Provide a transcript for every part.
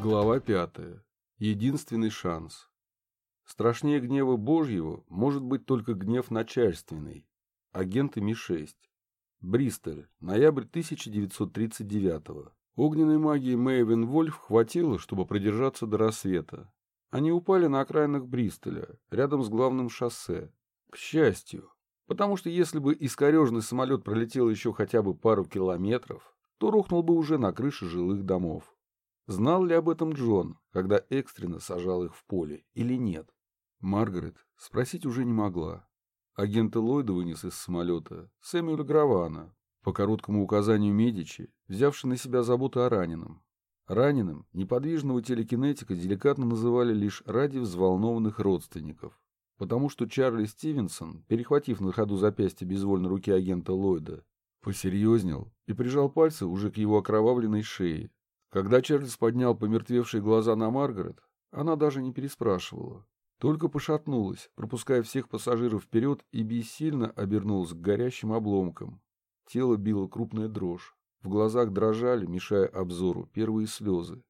Глава пятая. Единственный шанс. Страшнее гнева Божьего может быть только гнев начальственный. Агенты Ми-6. Бристоль. Ноябрь 1939 Огненной магии Мэйвен Вольф хватило, чтобы продержаться до рассвета. Они упали на окраинах Бристоля, рядом с главным шоссе. К счастью. Потому что если бы искорежный самолет пролетел еще хотя бы пару километров, то рухнул бы уже на крыше жилых домов. Знал ли об этом Джон, когда экстренно сажал их в поле, или нет? Маргарет спросить уже не могла. Агента Ллойда вынес из самолета Сэмюэля Гравана, по короткому указанию Медичи, взявший на себя заботу о раненом. Раненым неподвижного телекинетика деликатно называли лишь ради взволнованных родственников, потому что Чарли Стивенсон, перехватив на ходу запястье безвольной руки агента Ллойда, посерьезнел и прижал пальцы уже к его окровавленной шее, когда Чарльз поднял помертвевшие глаза на Маргарет, она даже не переспрашивала. Только пошатнулась, пропуская всех пассажиров вперед и бессильно обернулась к горящим обломкам. Тело било крупная дрожь. В глазах дрожали, мешая обзору, первые слезы.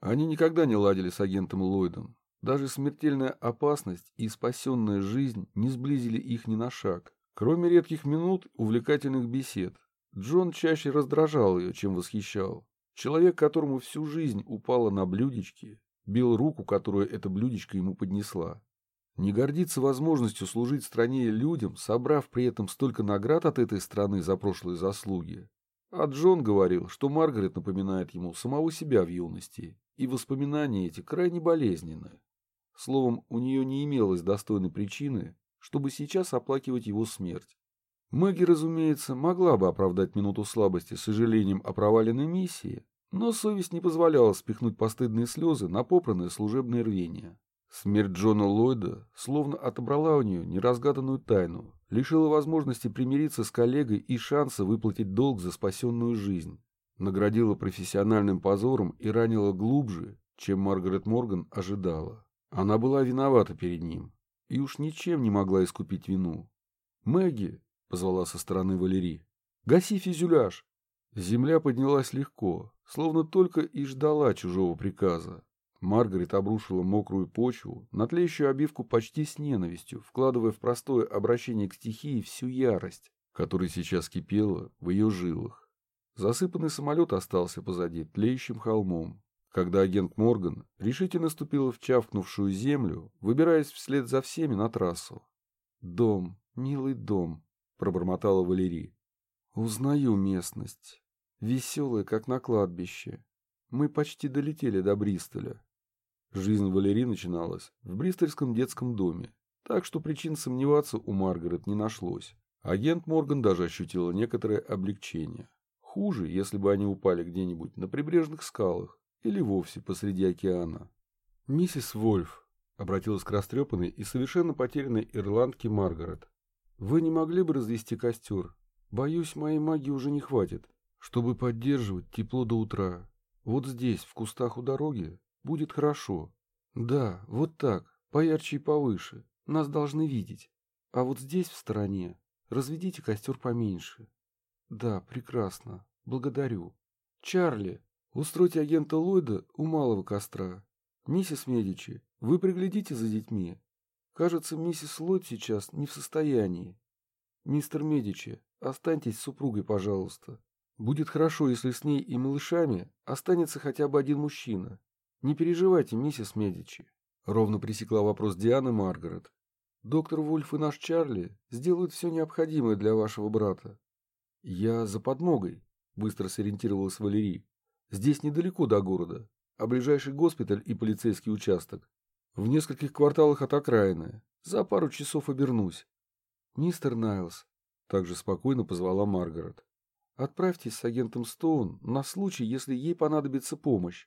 Они никогда не ладили с агентом Ллойдом. Даже смертельная опасность и спасенная жизнь не сблизили их ни на шаг. Кроме редких минут увлекательных бесед, Джон чаще раздражал ее, чем восхищал. Человек, которому всю жизнь упала на блюдечке, бил руку, которую эта блюдечко ему поднесла. Не гордится возможностью служить стране и людям, собрав при этом столько наград от этой страны за прошлые заслуги. А Джон говорил, что Маргарет напоминает ему самого себя в юности, и воспоминания эти крайне болезненны. Словом, у нее не имелось достойной причины, чтобы сейчас оплакивать его смерть. Мэгги, разумеется, могла бы оправдать минуту слабости сожалением о проваленной миссии, но совесть не позволяла спихнуть постыдные слезы на попранное служебное рвение. Смерть Джона Ллойда словно отобрала у нее неразгаданную тайну, лишила возможности примириться с коллегой и шанса выплатить долг за спасенную жизнь, наградила профессиональным позором и ранила глубже, чем Маргарет Морган ожидала. Она была виновата перед ним и уж ничем не могла искупить вину. «Мэгги!» — позвала со стороны Валерии. «Гаси фюзеляж!» Земля поднялась легко, словно только и ждала чужого приказа. Маргарет обрушила мокрую почву, на тлеющую обивку почти с ненавистью, вкладывая в простое обращение к стихии всю ярость, которая сейчас кипела в ее жилах. Засыпанный самолет остался позади тлеющим холмом, когда агент Морган решительно ступила в чавкнувшую землю, выбираясь вслед за всеми на трассу. «Дом, милый дом», — пробормотала Валерий. «Узнаю местность. Веселая, как на кладбище. Мы почти долетели до Бристоля». Жизнь Валерии начиналась в бристольском детском доме, так что причин сомневаться у Маргарет не нашлось. Агент Морган даже ощутила некоторое облегчение. Хуже, если бы они упали где-нибудь на прибрежных скалах или вовсе посреди океана. «Миссис Вольф», — обратилась к растрепанной и совершенно потерянной ирландке Маргарет, вы не могли бы развести костер? Боюсь, моей магии уже не хватит, чтобы поддерживать тепло до утра. Вот здесь, в кустах у дороги, будет хорошо. Да, вот так, поярче и повыше. Нас должны видеть. А вот здесь, в стороне, разведите костер поменьше. Да, прекрасно. Благодарю. Чарли, устройте агента Ллойда у малого костра. Миссис Медичи, вы приглядите за детьми. Кажется, миссис Ллойд сейчас не в состоянии. Мистер Медичи, останьтесь с супругой, пожалуйста. Будет хорошо, если с ней и малышами останется хотя бы один мужчина. Не переживайте, миссис Медичи. Ровно пресекла вопрос Дианы Маргарет. Доктор Вульф и наш Чарли сделают все необходимое для вашего брата. Я за подмогой, быстро сориентировалась Валерий. Здесь недалеко до города, а ближайший госпиталь и полицейский участок в нескольких кварталах от окраины. За пару часов обернусь. Мистер Найлс, также спокойно позвала Маргарет. Отправьтесь с агентом Стоун на случай, если ей понадобится помощь.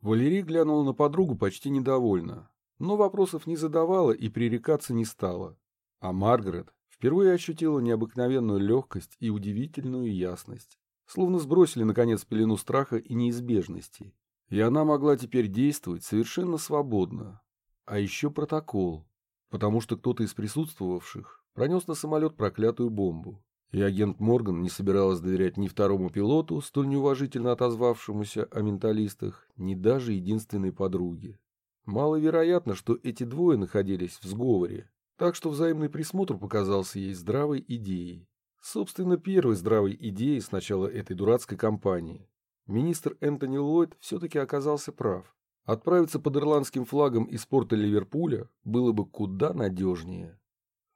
Валерий глянула на подругу почти недовольно, но вопросов не задавала и пререкаться не стала. А Маргарет впервые ощутила необыкновенную легкость и удивительную ясность. Словно сбросили, наконец, пелену страха и неизбежности. И она могла теперь действовать совершенно свободно, а еще протокол, потому что кто-то из присутствовавших пронес на самолет проклятую бомбу. И агент Морган не собиралась доверять ни второму пилоту, столь неуважительно отозвавшемуся о менталистах, ни даже единственной подруге. Маловероятно, что эти двое находились в сговоре, так что взаимный присмотр показался ей здравой идеей. Собственно, первой здравой идеей с начала этой дурацкой кампании. Министр Энтони Ллойд все-таки оказался прав. Отправиться под ирландским флагом из порта Ливерпуля было бы куда надежнее.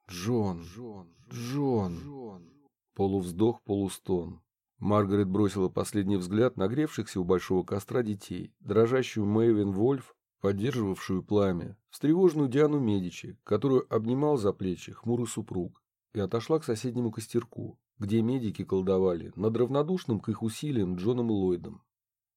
Джон, Джон, Джон. Джон. Полувздох, полустон. Маргарет бросила последний взгляд на гревшихся у большого костра детей, дрожащую Мэйвен Вольф, поддерживавшую пламя, встревоженную Диану Медичи, которую обнимал за плечи хмурый супруг, и отошла к соседнему костерку, где медики колдовали над равнодушным к их усилиям Джоном Ллойдом.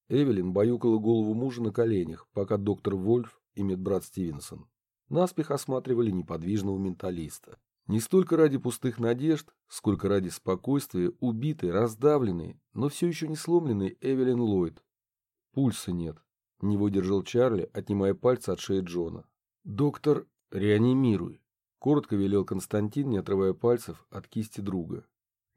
Эвелин баюкала голову мужа на коленях, пока доктор Вольф и медбрат Стивенсон наспех осматривали неподвижного менталиста. Не столько ради пустых надежд, сколько ради спокойствия убитой, раздавленной, но все еще не сломленной Эвелин Ллойд. Пульса нет. Не выдержал Чарли, отнимая пальцы от шеи Джона. «Доктор, реанимируй!» Коротко велел Константин, не отрывая пальцев от кисти друга.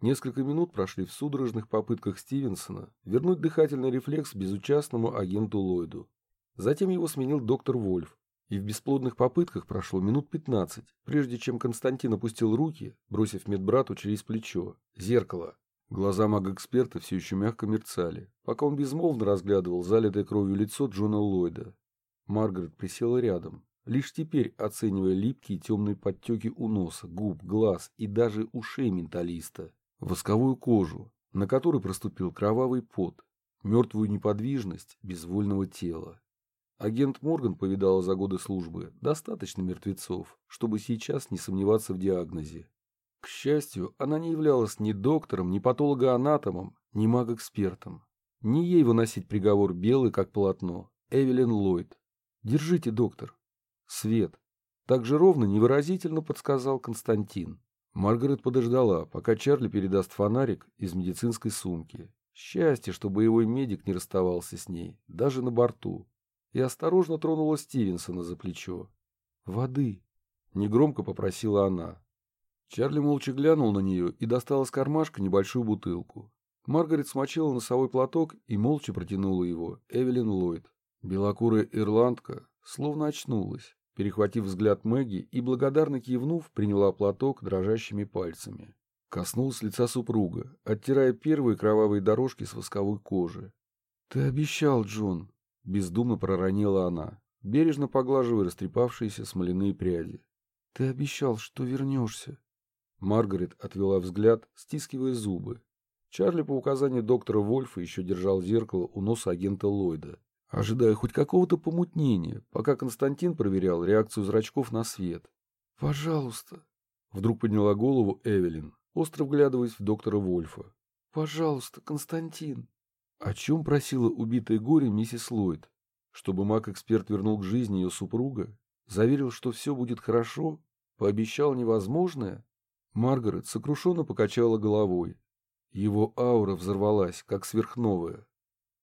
Несколько минут прошли в судорожных попытках Стивенсона вернуть дыхательный рефлекс безучастному агенту Ллойду. Затем его сменил доктор Вольф, и в бесплодных попытках прошло минут пятнадцать, прежде чем Константин опустил руки, бросив медбрату через плечо. Зеркало. Глаза мага-эксперта все еще мягко мерцали, пока он безмолвно разглядывал залитое кровью лицо Джона Ллойда. Маргарет присела рядом, лишь теперь оценивая липкие темные подтеки у носа, губ, глаз и даже ушей менталиста, восковую кожу, на которой проступил кровавый пот, мертвую неподвижность безвольного тела. Агент Морган повидала за годы службы достаточно мертвецов, чтобы сейчас не сомневаться в диагнозе. К счастью, она не являлась ни доктором, ни патологоанатомом, ни маг-экспертом. Не ей выносить приговор белый, как полотно. Эвелин Ллойд. Держите, доктор. Свет. Так же ровно невыразительно подсказал Константин. Маргарет подождала, пока Чарли передаст фонарик из медицинской сумки. Счастье, что боевой медик не расставался с ней, даже на борту и осторожно тронула Стивенсона за плечо. «Воды!» — негромко попросила она. Чарли молча глянул на нее и достал из кармашка небольшую бутылку. Маргарет смочила носовой платок и молча протянула его Эвелин Ллойд. Белокурая ирландка словно очнулась, перехватив взгляд Мэгги и, благодарно кивнув, приняла платок дрожащими пальцами. Коснулась лица супруга, оттирая первые кровавые дорожки с восковой кожи. «Ты обещал, Джон», Бездумно проронила она, бережно поглаживая растрепавшиеся смоляные пряди. «Ты обещал, что вернешься». Маргарет отвела взгляд, стискивая зубы. Чарли по указанию доктора Вольфа еще держал зеркало у носа агента Ллойда, ожидая хоть какого-то помутнения, пока Константин проверял реакцию зрачков на свет. «Пожалуйста!» Вдруг подняла голову Эвелин, остро вглядываясь в доктора Вольфа. «Пожалуйста, Константин!» О чем просила убитая горе миссис Ллойд? Чтобы маг-эксперт вернул к жизни ее супруга? Заверил, что все будет хорошо? Пообещал невозможное? Маргарет сокрушенно покачала головой. Его аура взорвалась, как сверхновая.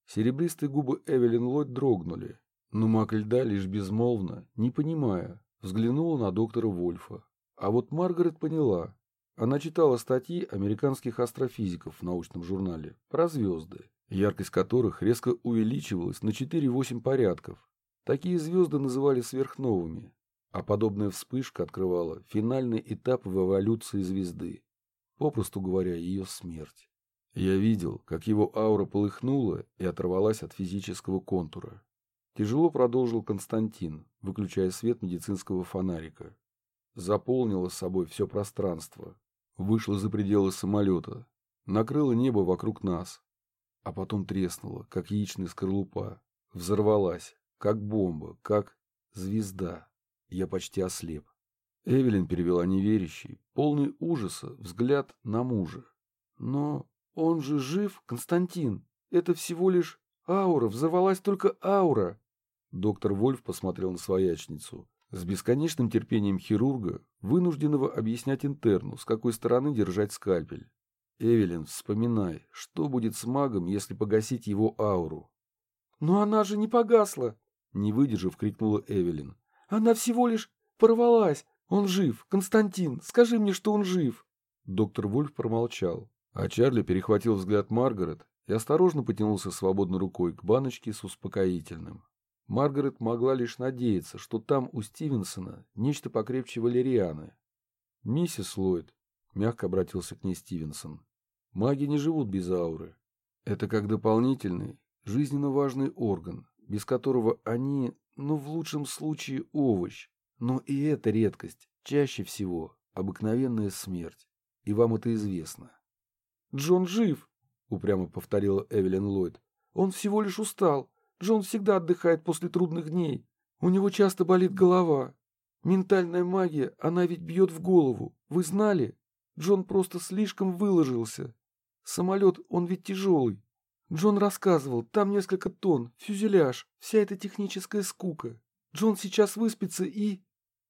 Серебристые губы Эвелин Ллойд дрогнули, но маг льда лишь безмолвно, не понимая, взглянула на доктора Вольфа. А вот Маргарет поняла. Она читала статьи американских астрофизиков в научном журнале про звезды яркость которых резко увеличивалась на 4-8 порядков. Такие звезды называли сверхновыми, а подобная вспышка открывала финальный этап в эволюции звезды, попросту говоря, ее смерть. Я видел, как его аура полыхнула и оторвалась от физического контура. Тяжело продолжил Константин, выключая свет медицинского фонарика. Заполнило собой все пространство. Вышло за пределы самолета. Накрыло небо вокруг нас, а потом треснула, как яичная скорлупа. Взорвалась, как бомба, как звезда. Я почти ослеп. Эвелин перевела неверящий, полный ужаса, взгляд на мужа. Но он же жив, Константин. Это всего лишь аура, взорвалась только аура. Доктор Вольф посмотрел на своячницу. С бесконечным терпением хирурга, вынужденного объяснять интерну, с какой стороны держать скальпель. Эвелин, вспоминай, что будет с магом, если погасить его ауру? Но она же не погасла, не выдержав, крикнула Эвелин. Она всего лишь порвалась. Он жив. Константин, скажи мне, что он жив. Доктор Вульф промолчал, а Чарли перехватил взгляд Маргарет и осторожно потянулся свободной рукой к баночке с успокоительным. Маргарет могла лишь надеяться, что там у Стивенсона нечто покрепче валерианы. «Миссис Ллойд», — мягко обратился к ней Стивенсон, — «маги не живут без ауры. Это как дополнительный, жизненно важный орган, без которого они, ну, в лучшем случае, овощ. Но и это редкость, чаще всего обыкновенная смерть. И вам это известно». «Джон жив», — упрямо повторила Эвелин Ллойд. «Он всего лишь устал. Джон всегда отдыхает после трудных дней. У него часто болит голова. Ментальная магия, она ведь бьет в голову. Вы знали? Джон просто слишком выложился. Самолет, он ведь тяжелый. Джон рассказывал, там несколько тонн, фюзеляж, вся эта техническая скука. Джон сейчас выспится и...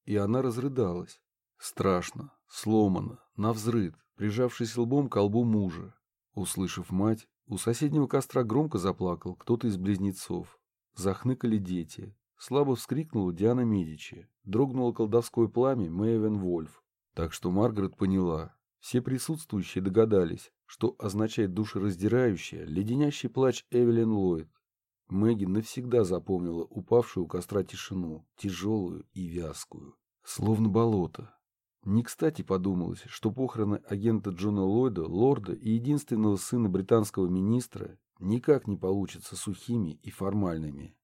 И она разрыдалась. Страшно, сломано, навзрыд, прижавшись лбом к колбу мужа. Услышав мать, у соседнего костра громко заплакал кто-то из близнецов. Захныкали дети. Слабо вскрикнула Диана Медичи. Дрогнуло колдовское пламя Мэйвен Вольф. Так что Маргарет поняла. Все присутствующие догадались, что означает душераздирающий, леденящий плач Эвелин Ллойд. Мэгги навсегда запомнила упавшую у костра тишину, тяжелую и вязкую, словно болото. Не кстати подумалось, что похороны агента Джона Ллойда, лорда и единственного сына британского министра никак не получатся сухими и формальными.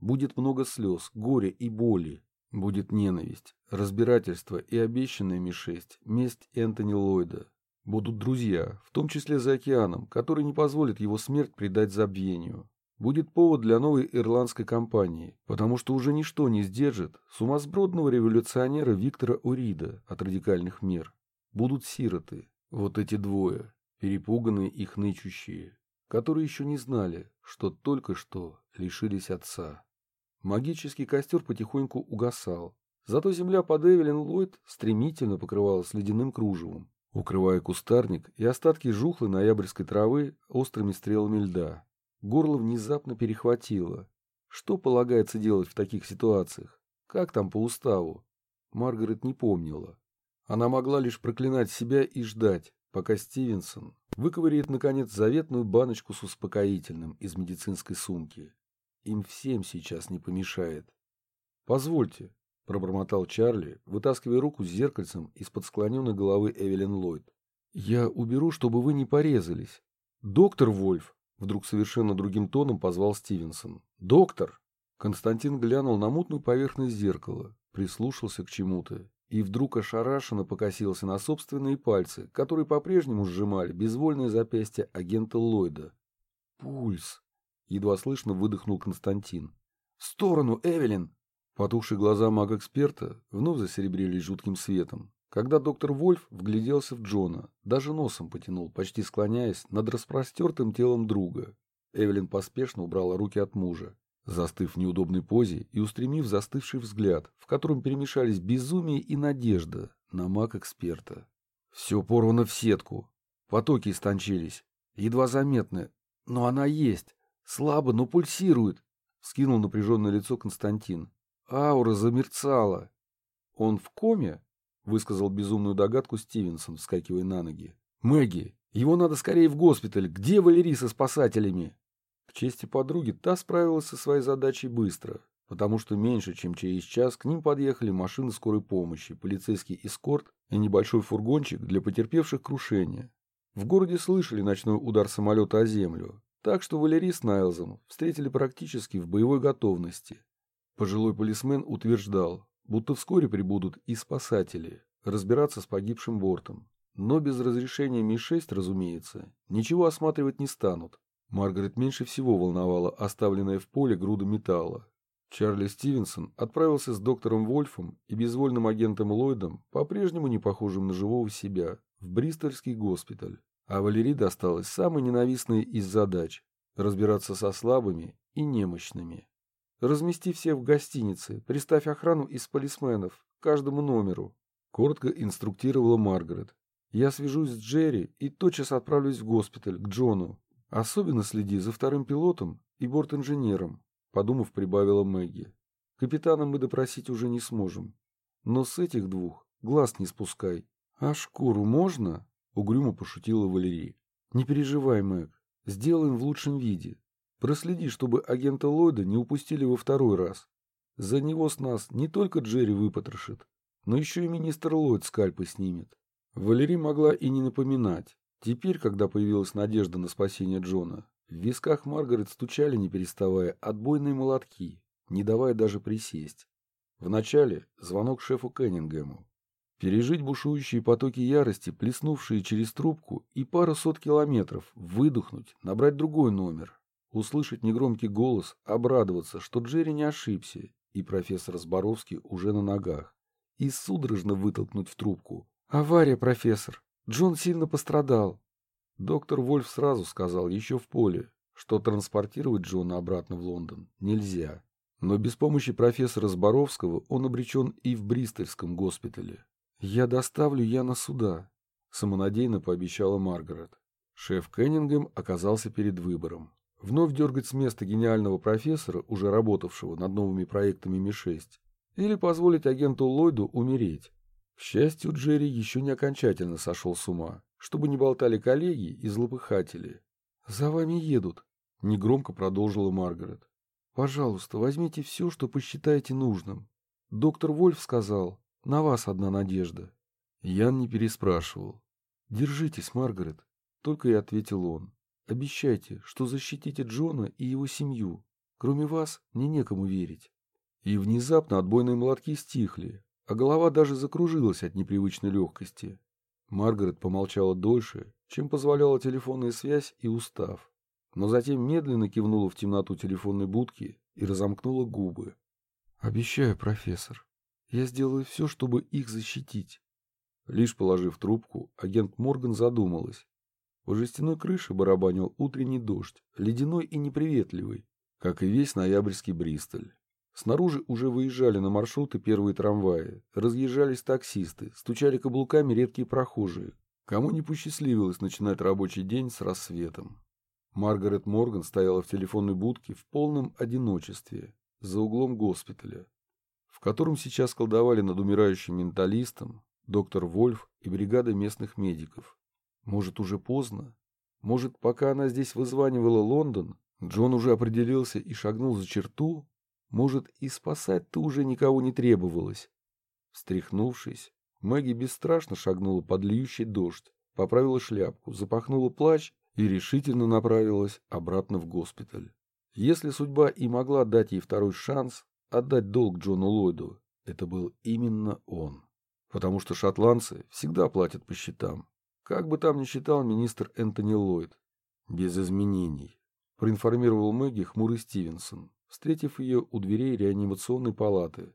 Будет много слез, горя и боли. Будет ненависть, разбирательство и обещанная Ми-6, месть Энтони Ллойда. Будут друзья, в том числе за океаном, который не позволит его смерть предать забвению будет повод для новой ирландской кампании, потому что уже ничто не сдержит сумасбродного революционера Виктора Урида от радикальных мер. Будут сироты, вот эти двое, перепуганные и хнычущие, которые еще не знали, что только что лишились отца. Магический костер потихоньку угасал, зато земля под Эвелин Ллойд стремительно покрывалась ледяным кружевом, укрывая кустарник и остатки жухлой ноябрьской травы острыми стрелами льда. Горло внезапно перехватило. Что полагается делать в таких ситуациях? Как там по уставу? Маргарет не помнила. Она могла лишь проклинать себя и ждать, пока Стивенсон выковыряет, наконец, заветную баночку с успокоительным из медицинской сумки. Им всем сейчас не помешает. «Позвольте», — пробормотал Чарли, вытаскивая руку с зеркальцем из-под склоненной головы Эвелин Ллойд. «Я уберу, чтобы вы не порезались. Доктор Вольф, Вдруг совершенно другим тоном позвал Стивенсон. «Доктор!» Константин глянул на мутную поверхность зеркала, прислушался к чему-то и вдруг ошарашенно покосился на собственные пальцы, которые по-прежнему сжимали безвольное запястье агента Ллойда. «Пульс!» — едва слышно выдохнул Константин. «В сторону, Эвелин!» Потухшие глаза маг-эксперта вновь засеребрились жутким светом. Когда доктор Вольф вгляделся в Джона, даже носом потянул, почти склоняясь над распростертым телом друга. Эвелин поспешно убрала руки от мужа, застыв в неудобной позе и устремив застывший взгляд, в котором перемешались безумие и надежда на маг-эксперта. Все порвано в сетку. Потоки истончились. Едва заметны. Но она есть. Слабо, но пульсирует. Скинул напряженное лицо Константин. Аура замерцала. Он в коме? — высказал безумную догадку Стивенсон, вскакивая на ноги. «Мэгги, его надо скорее в госпиталь. Где Валерий со спасателями?» К чести подруги, та справилась со своей задачей быстро, потому что меньше, чем через час к ним подъехали машины скорой помощи, полицейский эскорт и небольшой фургончик для потерпевших крушения. В городе слышали ночной удар самолета о землю, так что Валерий с Найлзом встретили практически в боевой готовности. Пожилой полисмен утверждал, будто вскоре прибудут и спасатели, разбираться с погибшим бортом. Но без разрешения Ми-6, разумеется, ничего осматривать не станут. Маргарет меньше всего волновала оставленная в поле груда металла. Чарли Стивенсон отправился с доктором Вольфом и безвольным агентом Ллойдом, по-прежнему не похожим на живого себя, в Бристольский госпиталь. А Валерий досталась самой ненавистной из задач – разбираться со слабыми и немощными. Размести всех в гостинице, приставь охрану из полисменов, каждому номеру. Коротко инструктировала Маргарет. Я свяжусь с Джерри и тотчас отправлюсь в госпиталь, к Джону. Особенно следи за вторым пилотом и борт-инженером, подумав, прибавила Мэгги. Капитана мы допросить уже не сможем. Но с этих двух глаз не спускай. А шкуру можно? — угрюмо пошутила Валерий. «Не переживай, Мэг. Сделаем в лучшем виде. Проследи, чтобы агента Ллойда не упустили во второй раз. За него с нас не только Джерри выпотрошит, но еще и министр Ллойд скальпы снимет». Валерий могла и не напоминать. Теперь, когда появилась надежда на спасение Джона, в висках Маргарет стучали, не переставая, отбойные молотки, не давая даже присесть. Вначале звонок шефу Кеннингему. Пережить бушующие потоки ярости, плеснувшие через трубку, и пару сот километров, выдохнуть, набрать другой номер, услышать негромкий голос, обрадоваться, что Джерри не ошибся, и профессор Зборовский уже на ногах, и судорожно вытолкнуть в трубку. «Авария, профессор! Джон сильно пострадал!» Доктор Вольф сразу сказал, еще в поле, что транспортировать Джона обратно в Лондон нельзя. Но без помощи профессора Зборовского он обречен и в Бристольском госпитале. «Я доставлю Яна сюда», — самонадеянно пообещала Маргарет. Шеф Кеннингем оказался перед выбором. Вновь дергать с места гениального профессора, уже работавшего над новыми проектами Ми-6, или позволить агенту Ллойду умереть. К счастью, Джерри еще не окончательно сошел с ума, чтобы не болтали коллеги и злопыхатели. «За вами едут», — негромко продолжила Маргарет. «Пожалуйста, возьмите все, что посчитаете нужным. Доктор Вольф сказал, на вас одна надежда. Ян не переспрашивал. Держитесь, Маргарет. Только и ответил он. Обещайте, что защитите Джона и его семью. Кроме вас, мне некому верить. И внезапно отбойные молотки стихли, а голова даже закружилась от непривычной легкости. Маргарет помолчала дольше, чем позволяла телефонная связь и устав, но затем медленно кивнула в темноту телефонной будки и разомкнула губы. «Обещаю, профессор», я сделаю все, чтобы их защитить. Лишь положив трубку, агент Морган задумалась. По жестяной крыше барабанил утренний дождь, ледяной и неприветливый, как и весь ноябрьский Бристоль. Снаружи уже выезжали на маршруты первые трамваи, разъезжались таксисты, стучали каблуками редкие прохожие. Кому не посчастливилось начинать рабочий день с рассветом. Маргарет Морган стояла в телефонной будке в полном одиночестве, за углом госпиталя, котором сейчас колдовали над умирающим менталистом доктор Вольф и бригада местных медиков. Может, уже поздно? Может, пока она здесь вызванивала Лондон, Джон уже определился и шагнул за черту? Может, и спасать-то уже никого не требовалось? Встряхнувшись, Мэгги бесстрашно шагнула под льющий дождь, поправила шляпку, запахнула плащ и решительно направилась обратно в госпиталь. Если судьба и могла дать ей второй шанс, отдать долг Джону Ллойду, это был именно он. Потому что шотландцы всегда платят по счетам. Как бы там ни считал министр Энтони Ллойд. Без изменений. Проинформировал Мэгги хмурый Стивенсон, встретив ее у дверей реанимационной палаты.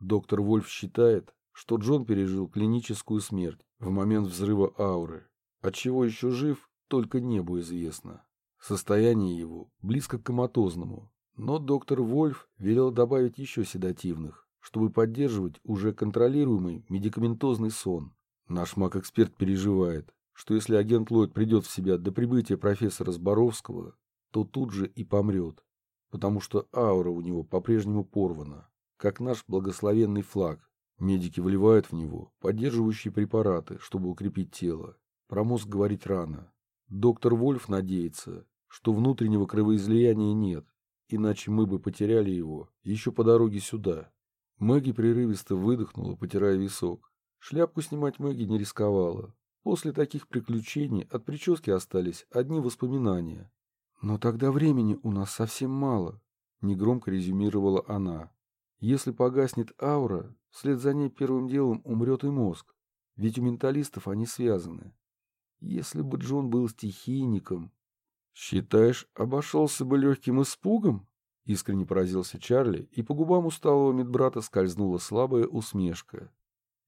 Доктор Вольф считает, что Джон пережил клиническую смерть в момент взрыва ауры. Отчего еще жив, только небу известно. Состояние его близко к коматозному, но доктор Вольф велел добавить еще седативных, чтобы поддерживать уже контролируемый медикаментозный сон. Наш маг-эксперт переживает, что если агент Ллойд придет в себя до прибытия профессора Зборовского, то тут же и помрет, потому что аура у него по-прежнему порвана, как наш благословенный флаг. Медики вливают в него поддерживающие препараты, чтобы укрепить тело. Про мозг говорить рано. Доктор Вольф надеется, что внутреннего кровоизлияния нет, иначе мы бы потеряли его еще по дороге сюда. Мэгги прерывисто выдохнула, потирая висок. Шляпку снимать Мэгги не рисковала. После таких приключений от прически остались одни воспоминания. «Но тогда времени у нас совсем мало», — негромко резюмировала она. «Если погаснет аура, вслед за ней первым делом умрет и мозг, ведь у менталистов они связаны. Если бы Джон был стихийником, «Считаешь, обошелся бы легким испугом?» Искренне поразился Чарли, и по губам усталого медбрата скользнула слабая усмешка.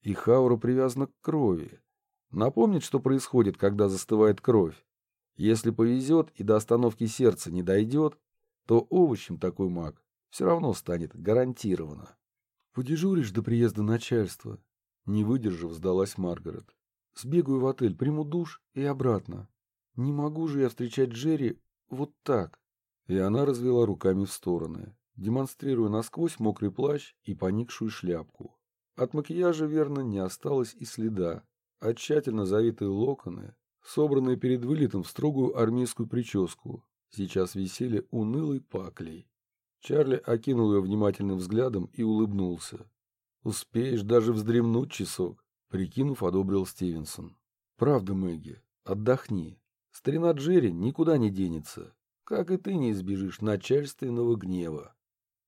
И Хаура привязана к крови. Напомнит, что происходит, когда застывает кровь. Если повезет и до остановки сердца не дойдет, то овощем такой маг все равно станет гарантированно. «Подежуришь до приезда начальства?» Не выдержав, сдалась Маргарет. «Сбегаю в отель, приму душ и обратно. Не могу же я встречать Джерри вот так. И она развела руками в стороны, демонстрируя насквозь мокрый плащ и поникшую шляпку. От макияжа, верно, не осталось и следа, а тщательно завитые локоны собранные перед вылетом в строгую армейскую прическу, сейчас висели унылой паклей. Чарли окинул ее внимательным взглядом и улыбнулся. «Успеешь даже вздремнуть часок», — прикинув, одобрил Стивенсон. «Правда, Мэгги, отдохни. Старина Джерри никуда не денется, как и ты не избежишь начальственного гнева».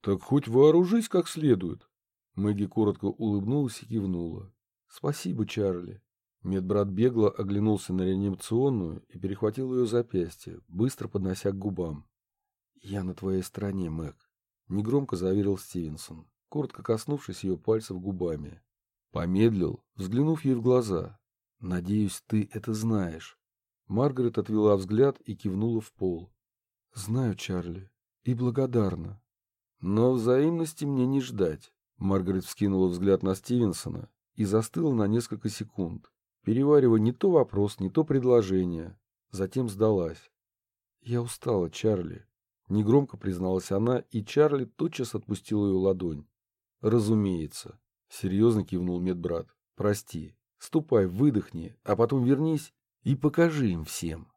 «Так хоть вооружись как следует». Мэгги коротко улыбнулась и кивнула. «Спасибо, Чарли». Медбрат бегло оглянулся на реанимационную и перехватил ее запястье, быстро поднося к губам. «Я на твоей стороне, Мэг», — негромко заверил Стивенсон, коротко коснувшись ее пальцев губами. Помедлил, взглянув ей в глаза. «Надеюсь, ты это знаешь». Маргарет отвела взгляд и кивнула в пол. «Знаю, Чарли, и благодарна». «Но взаимности мне не ждать». Маргарет вскинула взгляд на Стивенсона и застыла на несколько секунд, переваривая не то вопрос, не то предложение. Затем сдалась. «Я устала, Чарли», Негромко призналась она, и Чарли тотчас отпустил ее ладонь. «Разумеется», — серьезно кивнул медбрат. «Прости. Ступай, выдохни, а потом вернись и покажи им всем».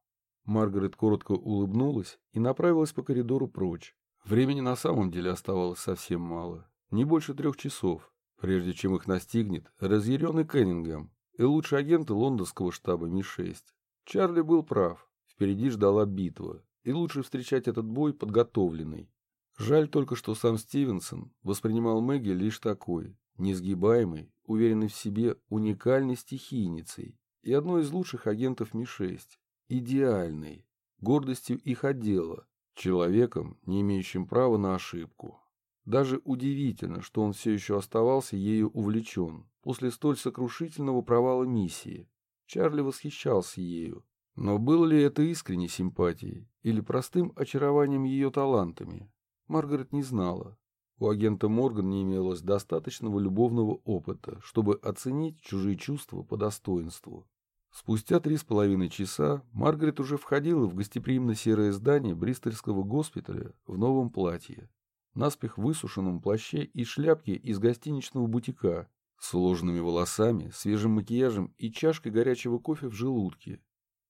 Маргарет коротко улыбнулась и направилась по коридору прочь. Времени на самом деле оставалось совсем мало. Не больше трех часов, прежде чем их настигнет разъяренный Кеннингем и лучший агент лондонского штаба Ми-6. Чарли был прав. Впереди ждала битва, и лучше встречать этот бой подготовленный. Жаль только, что сам Стивенсон воспринимал Мэгги лишь такой, несгибаемой, уверенной в себе, уникальной стихийницей и одной из лучших агентов Ми-6, идеальной, гордостью их отдела, человеком, не имеющим права на ошибку. Даже удивительно, что он все еще оставался ею увлечен после столь сокрушительного провала миссии. Чарли восхищался ею, но было ли это искренней симпатией или простым очарованием ее талантами, Маргарет не знала. У агента Морган не имелось достаточного любовного опыта, чтобы оценить чужие чувства по достоинству. Спустя три с половиной часа Маргарет уже входила в гостеприимно-серое здание Бристольского госпиталя в новом платье, наспех высушенном плаще и шляпке из гостиничного бутика, с сложными волосами, свежим макияжем и чашкой горячего кофе в желудке,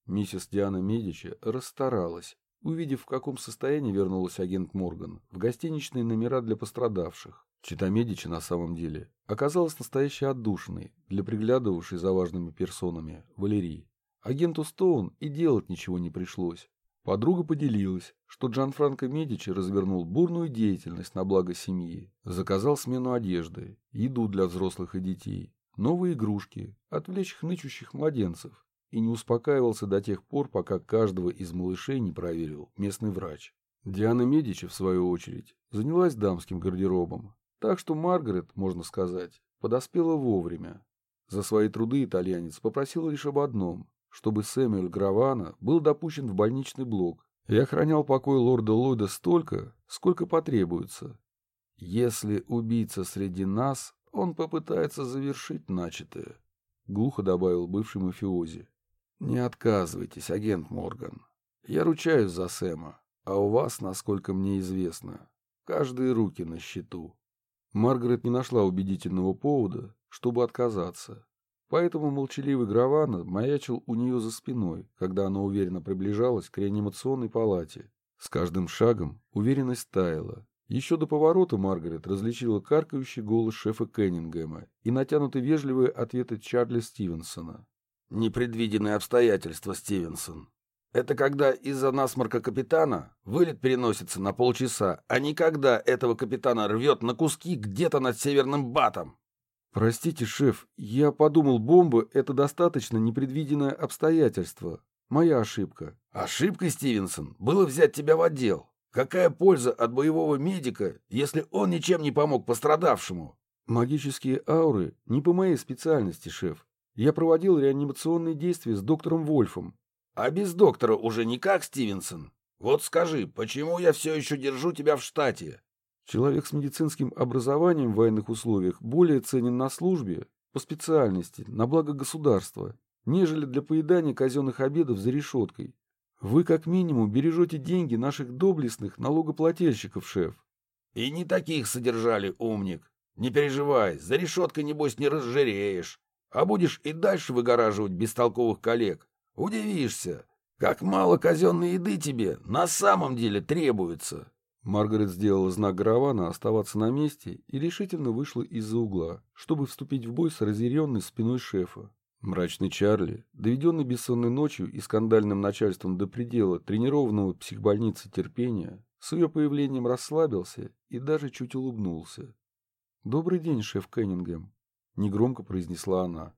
Миссис Диана Медичи расстаралась, увидев, в каком состоянии вернулась агент Морган в гостиничные номера для пострадавших. Чита Медичи на самом деле оказалась настоящей отдушиной для приглядывавшей за важными персонами Валерии. Агенту Стоун и делать ничего не пришлось. Подруга поделилась, что Джан Франко Медичи развернул бурную деятельность на благо семьи, заказал смену одежды, еду для взрослых и детей, новые игрушки, отвлечь хнычущих младенцев и не успокаивался до тех пор, пока каждого из малышей не проверил местный врач. Диана Медичи, в свою очередь, занялась дамским гардеробом, так что Маргарет, можно сказать, подоспела вовремя. За свои труды итальянец попросил лишь об одном, чтобы Сэмюэль Гравана был допущен в больничный блок и охранял покой лорда Ллойда столько, сколько потребуется. Если убийца среди нас, он попытается завершить начатое, — глухо добавил бывший мафиози. Не отказывайтесь, агент Морган. Я ручаюсь за Сэма, а у вас, насколько мне известно, каждые руки на счету. Маргарет не нашла убедительного повода, чтобы отказаться. Поэтому молчаливый Гравана маячил у нее за спиной, когда она уверенно приближалась к реанимационной палате. С каждым шагом уверенность таяла. Еще до поворота Маргарет различила каркающий голос шефа Кеннингема и натянутые вежливые ответы Чарли Стивенсона. Непредвиденные обстоятельства, Стивенсон. Это когда из-за насморка капитана вылет переносится на полчаса, а не когда этого капитана рвет на куски где-то над Северным Батом. Простите, шеф, я подумал, бомба — это достаточно непредвиденное обстоятельство. Моя ошибка. Ошибкой, Стивенсон, было взять тебя в отдел. Какая польза от боевого медика, если он ничем не помог пострадавшему? Магические ауры не по моей специальности, шеф. Я проводил реанимационные действия с доктором Вольфом. А без доктора уже никак, Стивенсон? Вот скажи, почему я все еще держу тебя в штате? Человек с медицинским образованием в военных условиях более ценен на службе, по специальности, на благо государства, нежели для поедания казенных обедов за решеткой. Вы как минимум бережете деньги наших доблестных налогоплательщиков, шеф. И не таких содержали, умник. Не переживай, за решеткой, небось, не разжиреешь а будешь и дальше выгораживать бестолковых коллег. Удивишься, как мало казенной еды тебе на самом деле требуется. Маргарет сделала знак Гаравана оставаться на месте и решительно вышла из-за угла, чтобы вступить в бой с разъяренной спиной шефа. Мрачный Чарли, доведенный бессонной ночью и скандальным начальством до предела тренированного психбольницы терпения, с ее появлением расслабился и даже чуть улыбнулся. «Добрый день, шеф Кеннингем», — негромко произнесла она.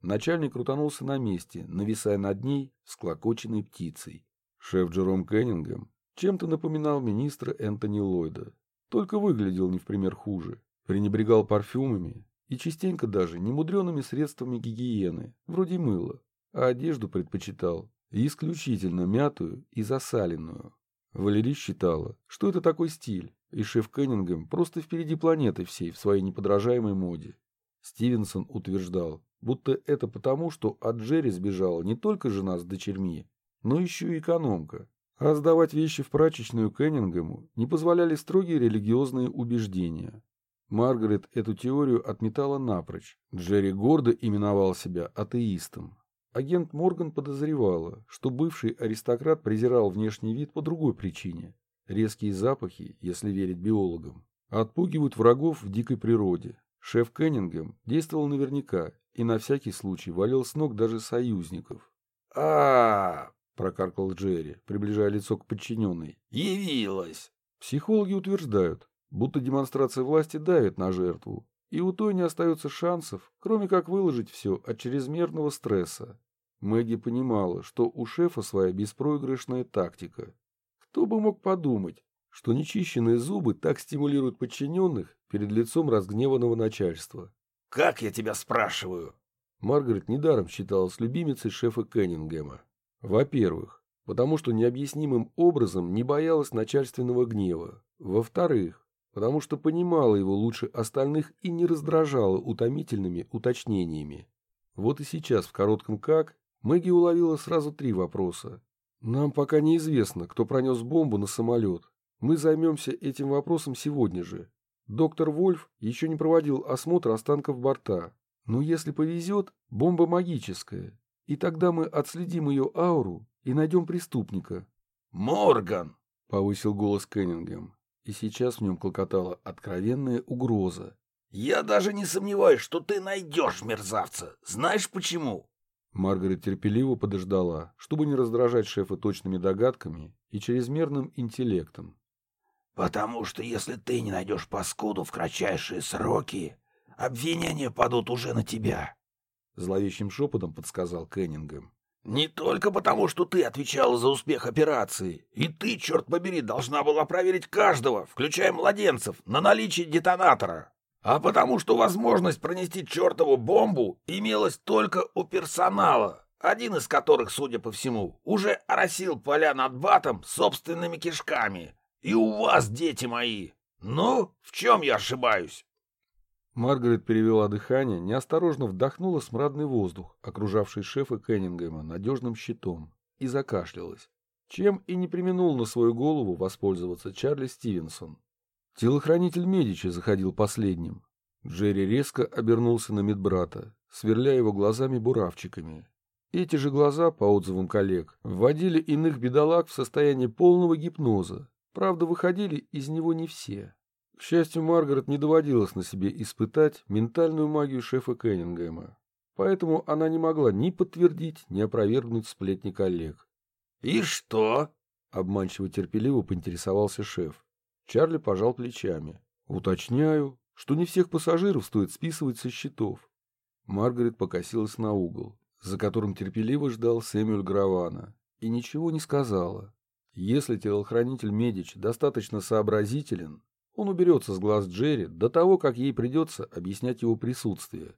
Начальник крутанулся на месте, нависая над ней склокоченной птицей. Шеф Джером Кеннингем чем-то напоминал министра Энтони Ллойда, только выглядел не в пример хуже, пренебрегал парфюмами и частенько даже немудреными средствами гигиены, вроде мыла, а одежду предпочитал исключительно мятую и засаленную. Валерий считала, что это такой стиль, и шеф Кеннингем просто впереди планеты всей в своей неподражаемой моде. Стивенсон утверждал, будто это потому, что от Джерри сбежала не только жена с дочерьми, но еще и экономка. А сдавать вещи в прачечную Кеннингему не позволяли строгие религиозные убеждения. Маргарет эту теорию отметала напрочь. Джерри гордо именовал себя атеистом. Агент Морган подозревала, что бывший аристократ презирал внешний вид по другой причине. Резкие запахи, если верить биологам, отпугивают врагов в дикой природе. Шеф Кеннингем действовал наверняка и на всякий случай валил с ног даже союзников. а, прокаркал Джерри, приближая лицо к подчиненной. «Явилась!» Психологи утверждают, будто демонстрация власти давит на жертву, и у той не остается шансов, кроме как выложить все от чрезмерного стресса. Мэгги понимала, что у шефа своя беспроигрышная тактика. Кто бы мог подумать, что нечищенные зубы так стимулируют подчиненных перед лицом разгневанного начальства. «Как я тебя спрашиваю?» Маргарет недаром считалась любимицей шефа Кеннингема. Во-первых, потому что необъяснимым образом не боялась начальственного гнева. Во-вторых, потому что понимала его лучше остальных и не раздражала утомительными уточнениями. Вот и сейчас в коротком «как» Мэгги уловила сразу три вопроса. «Нам пока неизвестно, кто пронес бомбу на самолет. Мы займемся этим вопросом сегодня же. Доктор Вольф еще не проводил осмотр останков борта. Но если повезет, бомба магическая, и тогда мы отследим ее ауру и найдем преступника. «Морган!» — повысил голос Кеннингем, и сейчас в нем клокотала откровенная угроза. «Я даже не сомневаюсь, что ты найдешь мерзавца. Знаешь почему?» Маргарет терпеливо подождала, чтобы не раздражать шефа точными догадками и чрезмерным интеллектом. «Потому что если ты не найдешь паскуду в кратчайшие сроки, обвинения падут уже на тебя. — зловещим шепотом подсказал Кеннингем. «Не только потому, что ты отвечала за успех операции, и ты, черт побери, должна была проверить каждого, включая младенцев, на наличие детонатора, а потому что возможность пронести чертову бомбу имелась только у персонала, один из которых, судя по всему, уже оросил поля над батом собственными кишками. И у вас, дети мои. Ну, в чем я ошибаюсь?» Маргарет перевела дыхание, неосторожно вдохнула смрадный воздух, окружавший шефа Кеннингема надежным щитом, и закашлялась, чем и не применул на свою голову воспользоваться Чарли Стивенсон. Телохранитель Медичи заходил последним. Джерри резко обернулся на медбрата, сверляя его глазами-буравчиками. Эти же глаза, по отзывам коллег, вводили иных бедолаг в состояние полного гипноза, правда, выходили из него не все. К счастью, Маргарет не доводилось на себе испытать ментальную магию шефа Кеннингема, поэтому она не могла ни подтвердить, ни опровергнуть сплетни коллег. «И что?» — обманчиво терпеливо поинтересовался шеф. Чарли пожал плечами. «Уточняю, что не всех пассажиров стоит списывать со счетов». Маргарет покосилась на угол, за которым терпеливо ждал Сэмюэль Гравана, и ничего не сказала. Если телохранитель Медич достаточно сообразителен, он уберется с глаз Джерри до того, как ей придется объяснять его присутствие.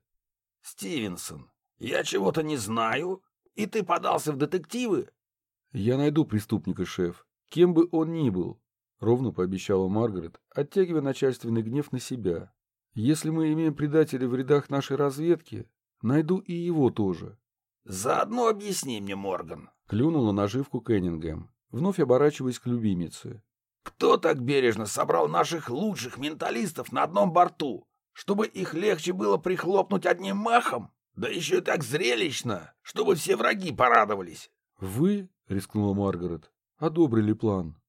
«Стивенсон, я чего-то не знаю, и ты подался в детективы?» «Я найду преступника, шеф, кем бы он ни был», — ровно пообещала Маргарет, оттягивая начальственный гнев на себя. «Если мы имеем предателя в рядах нашей разведки, найду и его тоже». «Заодно объясни мне, Морган», — клюнула наживку Кеннингем, вновь оборачиваясь к любимице. Кто так бережно собрал наших лучших менталистов на одном борту, чтобы их легче было прихлопнуть одним махом? Да еще и так зрелищно, чтобы все враги порадовались. Вы, рискнула Маргарет, одобрили план.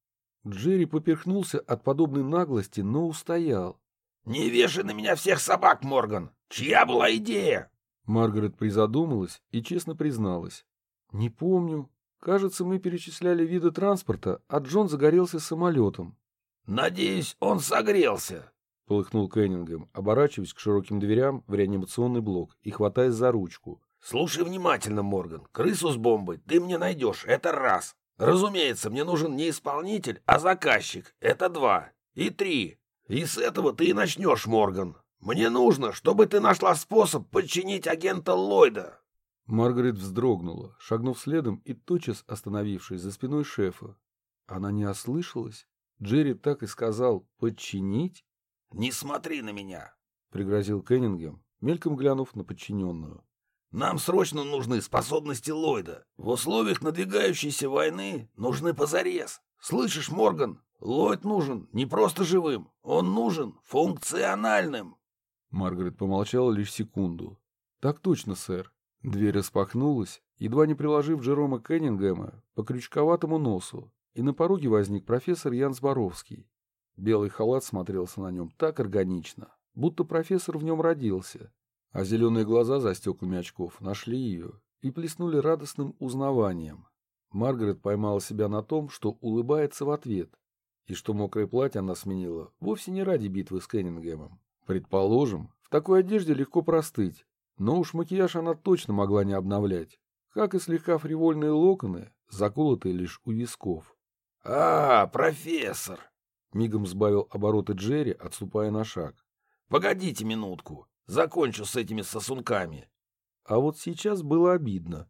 Джерри поперхнулся от подобной наглости, но устоял. «Не вешай на меня всех собак, Морган! Чья была идея?» Маргарет призадумалась и честно призналась. «Не помню. Кажется, мы перечисляли виды транспорта, а Джон загорелся самолетом». «Надеюсь, он согрелся», — полыхнул Кеннингем, оборачиваясь к широким дверям в реанимационный блок и хватаясь за ручку. «Слушай внимательно, Морган. Крысу с бомбой ты мне найдешь, это раз. Разумеется, мне нужен не исполнитель, а заказчик, это два. И три. И с этого ты и начнешь, Морган. Мне нужно, чтобы ты нашла способ подчинить агента Ллойда. Маргарет вздрогнула, шагнув следом и тотчас остановившись за спиной шефа. Она не ослышалась? Джерри так и сказал «подчинить»? «Не смотри на меня», — пригрозил Кеннингем, мельком глянув на подчиненную. «Нам срочно нужны способности Ллойда. В условиях надвигающейся войны нужны позарез. Слышишь, Морган, Ллойд нужен не просто живым, он нужен функциональным». Маргарет помолчала лишь секунду. «Так точно, сэр». Дверь распахнулась, едва не приложив Джерома Кеннингема по крючковатому носу, и на пороге возник профессор Ян Зборовский. Белый халат смотрелся на нем так органично, будто профессор в нем родился, а зеленые глаза за стеклами очков нашли ее и плеснули радостным узнаванием. Маргарет поймала себя на том, что улыбается в ответ, и что мокрое платье она сменила вовсе не ради битвы с Кеннингемом. Предположим, в такой одежде легко простыть, но уж макияж она точно могла не обновлять, как и слегка фривольные локоны, заколотые лишь у висков. «А, профессор!» — мигом сбавил обороты Джерри, отступая на шаг. «Погодите минутку, закончу с этими сосунками». А вот сейчас было обидно.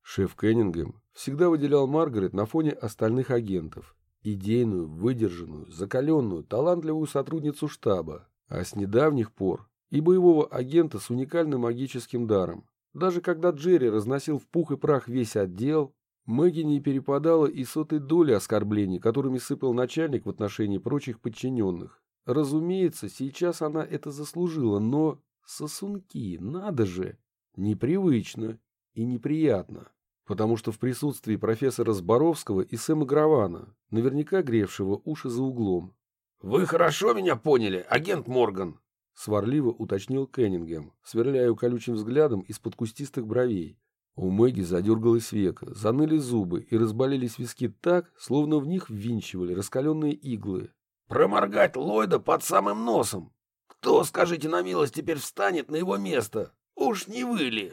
Шеф Кеннингем всегда выделял Маргарет на фоне остальных агентов. Идейную, выдержанную, закаленную, талантливую сотрудницу штаба. А с недавних пор и боевого агента с уникальным магическим даром. Даже когда Джерри разносил в пух и прах весь отдел, Мэгги не перепадала и сотой доли оскорблений, которыми сыпал начальник в отношении прочих подчиненных. Разумеется, сейчас она это заслужила, но... Сосунки, надо же! Непривычно и неприятно. Потому что в присутствии профессора Зборовского и Сэма Гравана, наверняка гревшего уши за углом. «Вы хорошо меня поняли, агент Морган?» Сварливо уточнил Кеннингем, сверляя колючим взглядом из-под кустистых бровей. У Мэгги задергалось века, заныли зубы и разболелись виски так, словно в них ввинчивали раскаленные иглы. «Проморгать Ллойда под самым носом! Кто, скажите на милость, теперь встанет на его место? Уж не вы ли?»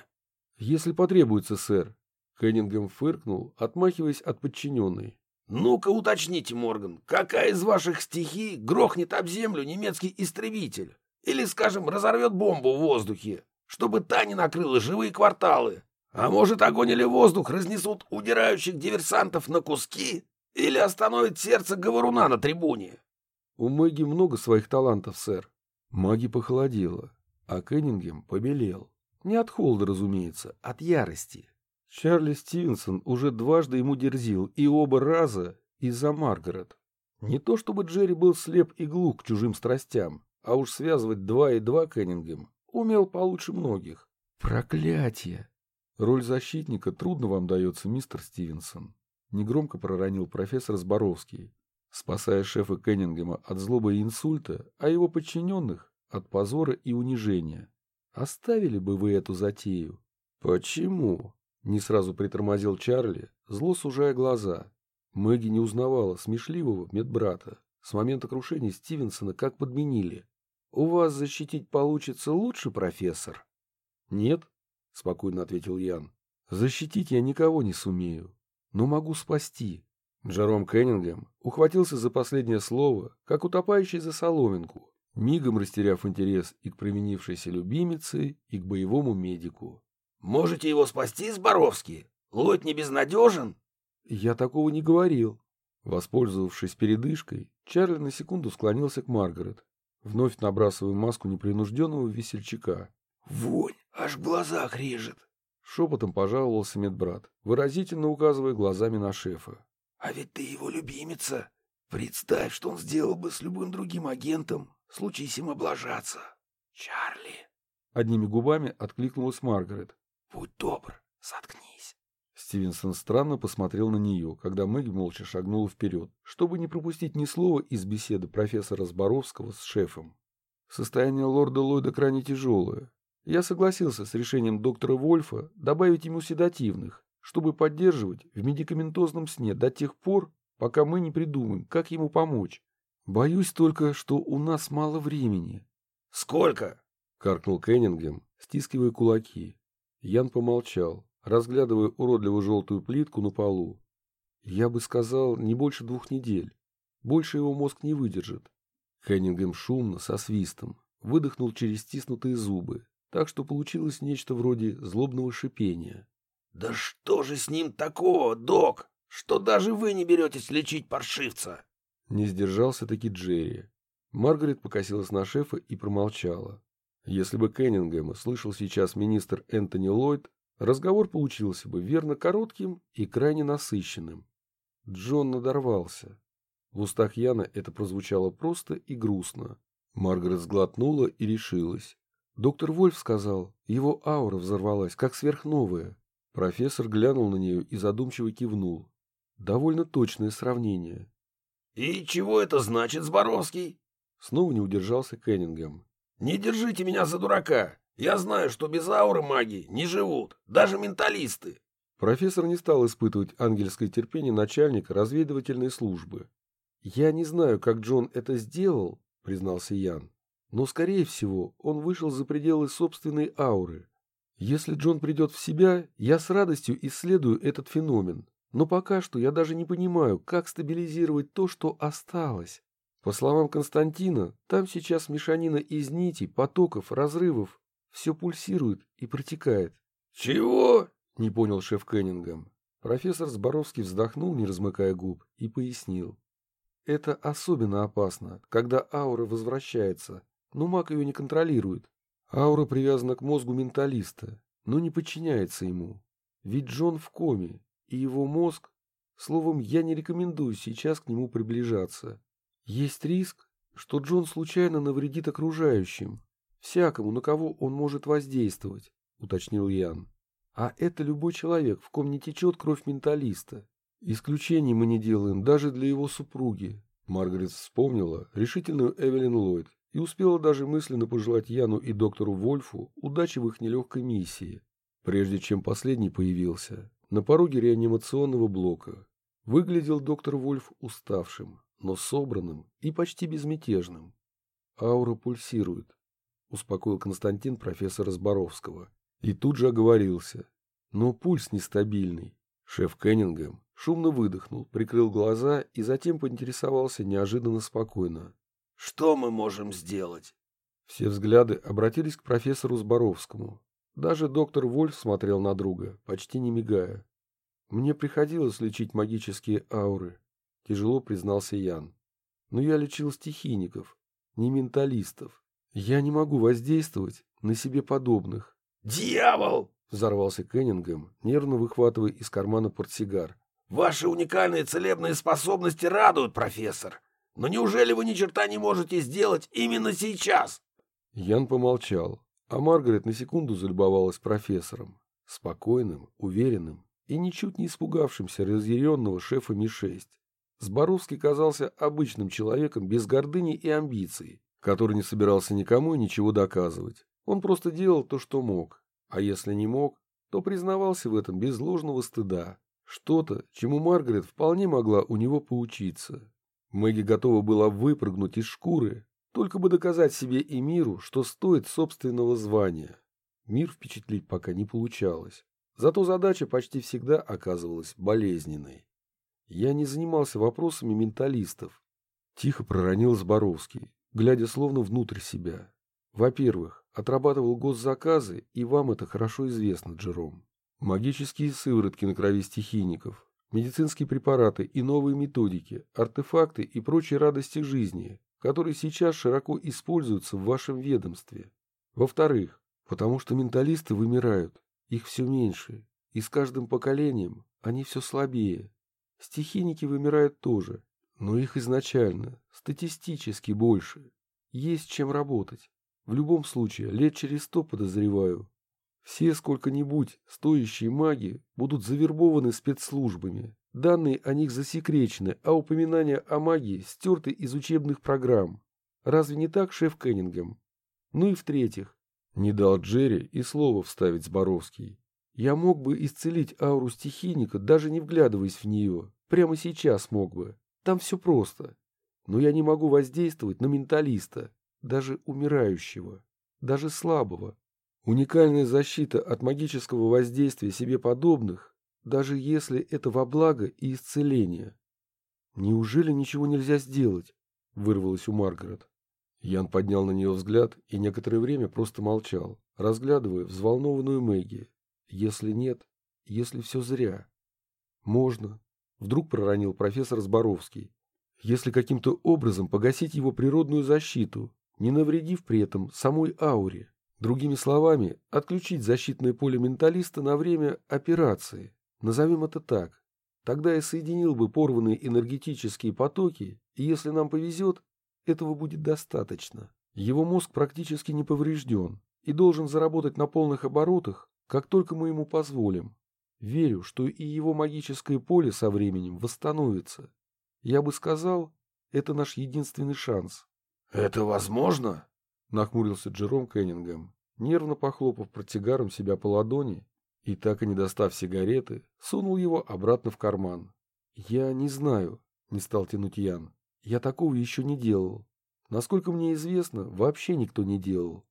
«Если потребуется, сэр». Кеннингем фыркнул, отмахиваясь от подчиненной. «Ну-ка уточните, Морган, какая из ваших стихий грохнет об землю немецкий истребитель? Или, скажем, разорвет бомбу в воздухе, чтобы та не накрыла живые кварталы?» А может, огонь или воздух разнесут удирающих диверсантов на куски или остановит сердце говоруна на трибуне? У Мэгги много своих талантов, сэр. Маги похолодела, а Кеннингем побелел. Не от холода, разумеется, от ярости. Чарли Стивенсон уже дважды ему дерзил, и оба раза из-за Маргарет. Не то чтобы Джерри был слеп и глух к чужим страстям, а уж связывать два и два Кеннингем умел получше многих. Проклятие! Роль защитника трудно вам дается, мистер Стивенсон. Негромко проронил профессор Зборовский, спасая шефа Кеннингема от злобы и инсульта, а его подчиненных от позора и унижения. Оставили бы вы эту затею? Почему? Не сразу притормозил Чарли, зло сужая глаза. Мэгги не узнавала смешливого медбрата. С момента крушения Стивенсона как подменили. «У вас защитить получится лучше, профессор?» «Нет», — спокойно ответил Ян. «Защитить я никого не сумею, но могу спасти». Джером Кеннингем ухватился за последнее слово, как утопающий за соломинку, мигом растеряв интерес и к провинившейся любимице, и к боевому медику. «Можете его спасти, Зборовский? Ллойд не безнадежен?» «Я такого не говорил». Воспользовавшись передышкой, Чарли на секунду склонился к Маргарет, вновь набрасывая маску непринужденного весельчака. «Вонь! Аж в глазах режет!» Шепотом пожаловался медбрат, выразительно указывая глазами на шефа. «А ведь ты его любимица! Представь, что он сделал бы с любым другим агентом, случись им облажаться! Чарли!» Одними губами откликнулась Маргарет. Будь добр, заткнись. Стивенсон странно посмотрел на нее, когда Мэгги молча шагнула вперед, чтобы не пропустить ни слова из беседы профессора Зборовского с шефом. Состояние лорда Ллойда крайне тяжелое. Я согласился с решением доктора Вольфа добавить ему седативных, чтобы поддерживать в медикаментозном сне до тех пор, пока мы не придумаем, как ему помочь. Боюсь только, что у нас мало времени. — Сколько? — каркнул Кеннингем, стискивая кулаки. Ян помолчал, разглядывая уродливую желтую плитку на полу. Я бы сказал, не больше двух недель. Больше его мозг не выдержит. Хеннингем шумно, со свистом, выдохнул через стиснутые зубы, так что получилось нечто вроде злобного шипения. «Да что же с ним такого, док, что даже вы не беретесь лечить паршивца?» Не сдержался таки Джерри. Маргарет покосилась на шефа и промолчала. Если бы Кеннингема слышал сейчас министр Энтони Ллойд, разговор получился бы верно коротким и крайне насыщенным. Джон надорвался. В устах Яна это прозвучало просто и грустно. Маргарет сглотнула и решилась. Доктор Вольф сказал, его аура взорвалась, как сверхновая. Профессор глянул на нее и задумчиво кивнул. Довольно точное сравнение. «И чего это значит, Зборовский?» Снова не удержался Кеннингем. «Не держите меня за дурака. Я знаю, что без ауры маги не живут, даже менталисты». Профессор не стал испытывать ангельское терпение начальника разведывательной службы. «Я не знаю, как Джон это сделал», — признался Ян. «Но, скорее всего, он вышел за пределы собственной ауры. Если Джон придет в себя, я с радостью исследую этот феномен. Но пока что я даже не понимаю, как стабилизировать то, что осталось. По словам Константина, там сейчас мешанина из нитей, потоков, разрывов. Все пульсирует и протекает. «Чего?» — не понял шеф Кеннингом. Профессор Зборовский вздохнул, не размыкая губ, и пояснил. Это особенно опасно, когда аура возвращается, но маг ее не контролирует. Аура привязана к мозгу менталиста, но не подчиняется ему. Ведь Джон в коме, и его мозг... Словом, я не рекомендую сейчас к нему приближаться. Есть риск, что Джон случайно навредит окружающим, всякому, на кого он может воздействовать, уточнил Ян. А это любой человек, в ком не течет кровь менталиста. Исключений мы не делаем даже для его супруги. Маргарет вспомнила решительную Эвелин Ллойд и успела даже мысленно пожелать Яну и доктору Вольфу удачи в их нелегкой миссии, прежде чем последний появился на пороге реанимационного блока. Выглядел доктор Вольф уставшим, но собранным и почти безмятежным. Аура пульсирует, успокоил Константин профессора Зборовского. И тут же оговорился. Но пульс нестабильный. Шеф Кеннингем шумно выдохнул, прикрыл глаза и затем поинтересовался неожиданно спокойно. «Что мы можем сделать?» Все взгляды обратились к профессору Зборовскому. Даже доктор Вольф смотрел на друга, почти не мигая. «Мне приходилось лечить магические ауры», — тяжело признался Ян. «Но я лечил стихийников, не менталистов. Я не могу воздействовать на себе подобных». «Дьявол!» — взорвался Кеннингем, нервно выхватывая из кармана портсигар. «Ваши уникальные целебные способности радуют, профессор. Но неужели вы ни черта не можете сделать именно сейчас?» Ян помолчал, а Маргарет на секунду залюбовалась профессором. Спокойным, уверенным и ничуть не испугавшимся разъяренного шефа Ми-6. Зборовский казался обычным человеком без гордыни и амбиций, который не собирался никому ничего доказывать. Он просто делал то, что мог. А если не мог, то признавался в этом без ложного стыда. Что-то, чему Маргарет вполне могла у него поучиться. Мэгги готова была выпрыгнуть из шкуры, только бы доказать себе и миру, что стоит собственного звания. Мир впечатлить пока не получалось. Зато задача почти всегда оказывалась болезненной. Я не занимался вопросами менталистов. Тихо проронил Зборовский, глядя словно внутрь себя. Во-первых, отрабатывал госзаказы, и вам это хорошо известно, Джером. Магические сыворотки на крови стихийников, медицинские препараты и новые методики, артефакты и прочие радости жизни, которые сейчас широко используются в вашем ведомстве. Во-вторых, потому что менталисты вымирают, их все меньше, и с каждым поколением они все слабее. Стихийники вымирают тоже, но их изначально, статистически больше. Есть чем работать. В любом случае, лет через сто, подозреваю, все сколько-нибудь стоящие маги будут завербованы спецслужбами. Данные о них засекречены, а упоминания о магии стерты из учебных программ. Разве не так, шеф Кеннингем? Ну и в-третьих, не дал Джерри и слова вставить Зборовский. Я мог бы исцелить ауру стихийника, даже не вглядываясь в нее. Прямо сейчас мог бы. Там все просто. Но я не могу воздействовать на менталиста, даже умирающего, даже слабого. Уникальная защита от магического воздействия себе подобных, даже если это во благо и исцеление. Неужели ничего нельзя сделать? Вырвалось у Маргарет. Ян поднял на нее взгляд и некоторое время просто молчал, разглядывая взволнованную Мэгги. Если нет, если все зря. Можно. Вдруг проронил профессор Зборовский. Если каким-то образом погасить его природную защиту, не навредив при этом самой ауре. Другими словами, отключить защитное поле менталиста на время операции. Назовем это так. Тогда я соединил бы порванные энергетические потоки, и если нам повезет, этого будет достаточно. Его мозг практически не поврежден и должен заработать на полных оборотах, как только мы ему позволим. Верю, что и его магическое поле со временем восстановится. Я бы сказал, это наш единственный шанс. — Это возможно? Нахмурился Джером Кеннингем, нервно похлопав протигаром себя по ладони и, так и не достав сигареты, сунул его обратно в карман. «Я не знаю», — не стал тянуть Ян. «Я такого еще не делал. Насколько мне известно, вообще никто не делал.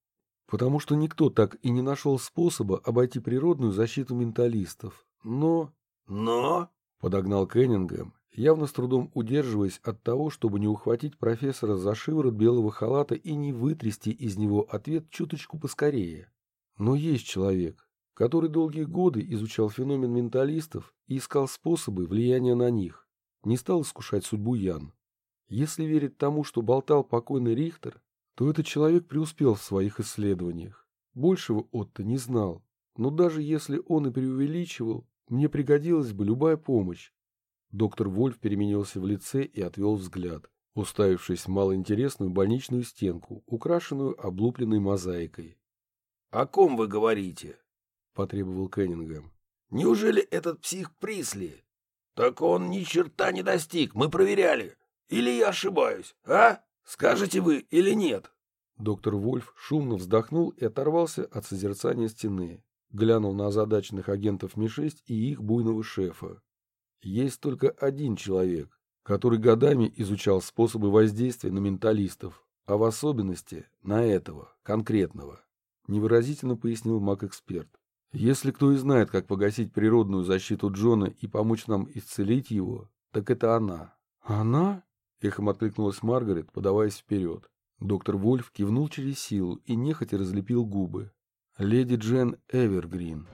Потому что никто так и не нашел способа обойти природную защиту менталистов. Но...» «Но...» — подогнал Кеннингем явно с трудом удерживаясь от того, чтобы не ухватить профессора за шиворот белого халата и не вытрясти из него ответ чуточку поскорее. Но есть человек, который долгие годы изучал феномен менталистов и искал способы влияния на них, не стал искушать судьбу Ян. Если верить тому, что болтал покойный Рихтер, то этот человек преуспел в своих исследованиях. Большего Отто не знал, но даже если он и преувеличивал, мне пригодилась бы любая помощь, Доктор Вольф переменился в лице и отвел взгляд, уставившись в малоинтересную больничную стенку, украшенную облупленной мозаикой. — О ком вы говорите? — потребовал Кеннингем. — Неужели этот псих Присли? Так он ни черта не достиг, мы проверяли. Или я ошибаюсь, а? Скажете вы или нет? Доктор Вольф шумно вздохнул и оторвался от созерцания стены. Глянул на озадаченных агентов Ми-6 и их буйного шефа. Есть только один человек, который годами изучал способы воздействия на менталистов, а в особенности на этого, конкретного, невыразительно пояснил маг-эксперт. Если кто и знает, как погасить природную защиту Джона и помочь нам исцелить его, так это она. Она? Эхом откликнулась Маргарет, подаваясь вперед. Доктор Вольф кивнул через силу и нехотя разлепил губы. Леди Джен Эвергрин.